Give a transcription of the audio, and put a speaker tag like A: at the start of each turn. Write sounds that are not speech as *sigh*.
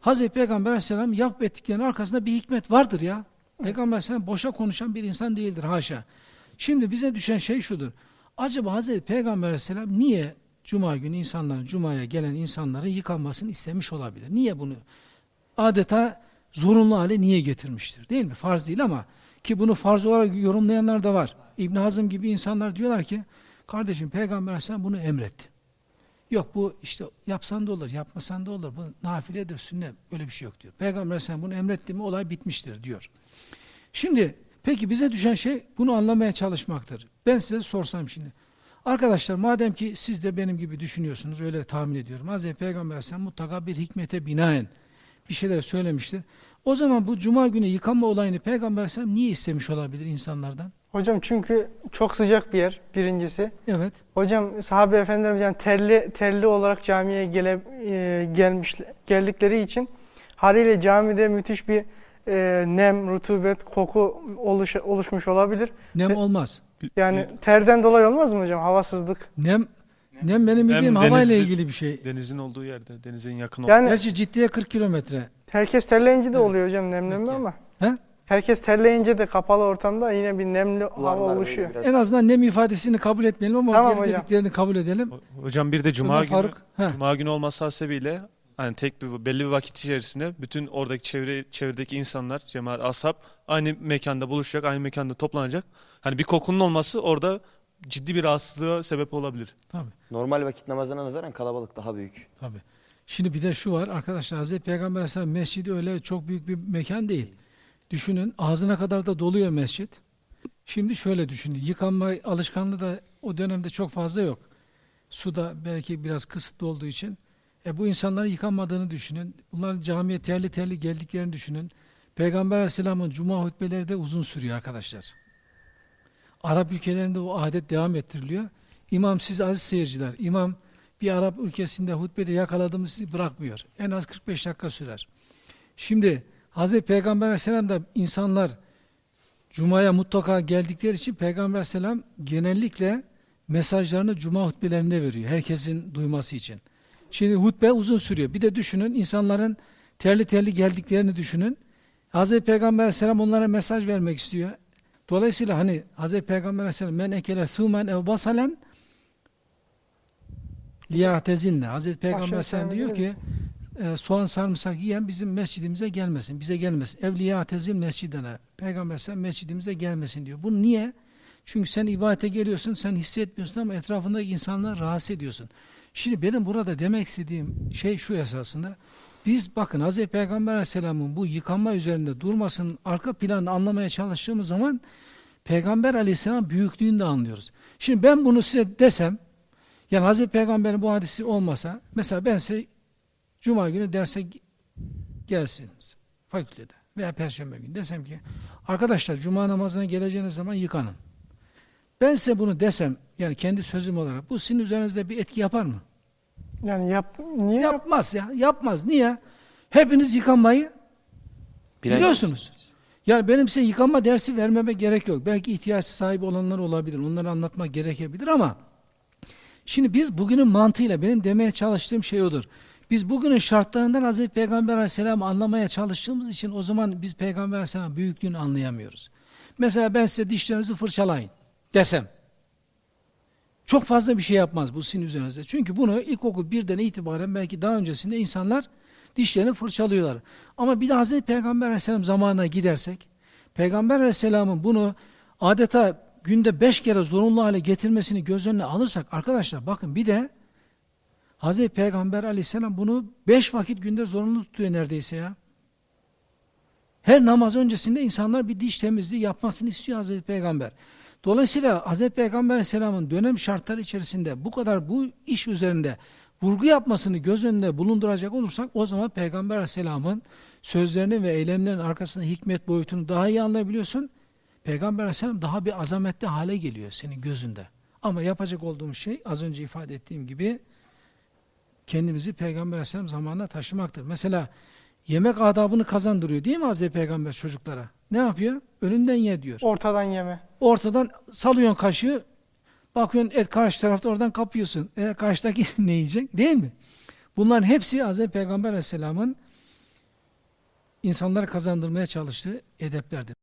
A: Hazreti Peygamber aleyhisselam yap ettiklerinin arkasında bir hikmet vardır ya. Peygamber aleyhisselam boşa konuşan bir insan değildir haşa. Şimdi bize düşen şey şudur. Acaba Hazreti Peygamber aleyhisselam niye Cuma günü insanların, Cuma'ya gelen insanların yıkanmasını istemiş olabilir? Niye bunu adeta zorunlu hale niye getirmiştir? Değil mi? Farz değil ama ki bunu farz olarak yorumlayanlar da var. İbn Hazım gibi insanlar diyorlar ki kardeşim Peygamber aleyhisselam bunu emretti. Yok bu işte yapsan da olur, yapmasan da olur. Bu nafiledir, sünnet. Öyle bir şey yok diyor. Peygamber Aleyhisselam bunu emretti mi olay bitmiştir diyor. Şimdi peki bize düşen şey bunu anlamaya çalışmaktır. Ben size sorsam şimdi. Arkadaşlar madem ki siz de benim gibi düşünüyorsunuz, öyle tahmin ediyorum. Hazreti Peygamber Aleyhisselam mutlaka bir hikmete binaen bir şeyler söylemiştir. O zaman bu cuma günü yıkanma olayını Peygamber Aleyhisselam niye istemiş olabilir insanlardan?
B: Hocam çünkü çok sıcak bir yer birincisi.
A: Evet.
B: Hocam sahabe efendilerimiz yani terli terli olarak camiye gele, e, gelmiş geldikleri için haliyle camide müthiş bir e, nem, rutubet, koku oluş, oluşmuş olabilir.
A: Nem
B: Ve-
A: olmaz.
B: Yani terden dolayı olmaz mı hocam havasızlık?
A: Nem nem benim bildiğim
C: Hem
A: havayla
C: denizli-
A: ilgili bir şey.
C: Denizin olduğu yerde, denizin yakın olduğu.
B: Yani
A: Gerçi ciddiye 40 kilometre.
B: herkes terleyince de
A: Evet.
B: oluyor hocam nemlenme
A: Peki.
B: ama.
A: He?
B: Herkes terleyince de kapalı ortamda yine bir nemli hava
D: Duvarlar
B: oluşuyor.
D: biraz-
A: En azından nem ifadesini kabul etmeyelim ama
B: Tamam
A: geri dediklerini kabul edelim.
C: Ho- Hocam bir de cuma
A: Ömer
C: günü,
A: Faruk,
C: cuma günü olması hasebiyle hani tek bir belli bir vakit içerisinde bütün oradaki çevre çevredeki insanlar, cemaat, ashab aynı mekanda buluşacak, aynı mekanda toplanacak. Hani bir kokunun olması orada ciddi bir rahatsızlığa sebep olabilir.
A: Tabii,
D: Normal vakit namazına nazaran kalabalık daha büyük.
A: tabii. Şimdi bir de şu var arkadaşlar Hazreti Peygamber Aleyhisselam mescidi öyle çok büyük bir mekan değil. Düşünün ağzına kadar da doluyor mescit. Şimdi şöyle düşünün yıkanma alışkanlığı da o dönemde çok fazla yok. Su da belki biraz kısıtlı olduğu için. E bu insanların yıkanmadığını düşünün. Bunların camiye terli terli geldiklerini düşünün. Peygamber Aleyhisselam'ın cuma hutbeleri de uzun sürüyor arkadaşlar. Arap ülkelerinde o adet devam ettiriliyor. İmam siz aziz seyirciler, imam bir Arap ülkesinde hutbede yakaladığımız sizi bırakmıyor. En az 45 dakika sürer. Şimdi Hazreti Peygamber Aleyhisselam da insanlar Cuma'ya mutlaka geldikleri için Peygamber Aleyhisselam genellikle mesajlarını Cuma hutbelerinde veriyor. Herkesin duyması için. Şimdi hutbe uzun sürüyor. Bir de düşünün insanların terli terli geldiklerini düşünün. Hazreti Peygamber Aleyhisselam onlara mesaj vermek istiyor. Dolayısıyla hani Hazreti Peygamber Aleyhisselam men ekele thumen ev basalen liyatezinne. Hazreti Peygamber Aleyhisselam diyor ki e, soğan sarımsak yiyen bizim mescidimize gelmesin, bize gelmesin. Evliya tezil mescidine. Peygamber Aleyhisselam mescidimize gelmesin diyor. Bu niye? Çünkü sen ibadete geliyorsun, sen hissetmiyorsun ama etrafındaki insanları rahatsız ediyorsun. Şimdi benim burada demek istediğim şey şu esasında. Biz bakın Hz. Peygamber Aleyhisselam'ın bu yıkanma üzerinde durmasının arka planını anlamaya çalıştığımız zaman Peygamber Aleyhisselam büyüklüğünü de anlıyoruz. Şimdi ben bunu size desem, yani Hz. Peygamber'in bu hadisi olmasa, mesela ben size Cuma günü derse gelsiniz fakültede veya Perşembe günü desem ki arkadaşlar Cuma namazına geleceğiniz zaman yıkanın. Ben size bunu desem yani kendi sözüm olarak bu sizin üzerinizde bir etki yapar mı?
B: Yani yap, niye yap?
A: Yapmaz ya yapmaz. Niye? Hepiniz yıkanmayı
D: ay-
A: biliyorsunuz. Yani benim size yıkanma dersi vermeme gerek yok. Belki ihtiyaç sahibi olanlar olabilir. Onları anlatmak gerekebilir ama şimdi biz bugünün mantığıyla benim demeye çalıştığım şey odur. Biz bugünün şartlarından Hazreti Peygamber Aleyhisselam'ı anlamaya çalıştığımız için o zaman biz Peygamber Aleyhisselam büyüklüğünü anlayamıyoruz. Mesela ben size dişlerinizi fırçalayın desem. Çok fazla bir şey yapmaz bu sizin üzerinizde. Çünkü bunu ilkokul birden itibaren belki daha öncesinde insanlar dişlerini fırçalıyorlar. Ama bir de Hazreti Peygamber Aleyhisselam zamanına gidersek, Peygamber Aleyhisselam'ın bunu adeta günde beş kere zorunlu hale getirmesini göz önüne alırsak arkadaşlar bakın bir de Hazreti Peygamber Aleyhisselam bunu beş vakit günde zorunlu tutuyor neredeyse ya. Her namaz öncesinde insanlar bir diş temizliği yapmasını istiyor Hazreti Peygamber. Dolayısıyla Hazreti Peygamber Aleyhisselam'ın dönem şartları içerisinde bu kadar bu iş üzerinde vurgu yapmasını göz önünde bulunduracak olursak o zaman Peygamber Aleyhisselam'ın sözlerini ve eylemlerinin arkasında hikmet boyutunu daha iyi anlayabiliyorsun. Peygamber Aleyhisselam daha bir azametli hale geliyor senin gözünde. Ama yapacak olduğumuz şey az önce ifade ettiğim gibi kendimizi Peygamber Aleyhisselam zamanına taşımaktır. Mesela yemek adabını kazandırıyor değil mi Hazreti Peygamber çocuklara? Ne yapıyor? Önünden ye diyor.
B: Ortadan yeme.
A: Ortadan salıyorsun kaşığı, bakıyorsun et karşı tarafta oradan kapıyorsun. E, karşıdaki *laughs* ne yiyecek? Değil mi? Bunların hepsi Hazreti Peygamber Aleyhisselam'ın insanlara kazandırmaya çalıştığı edeplerdir.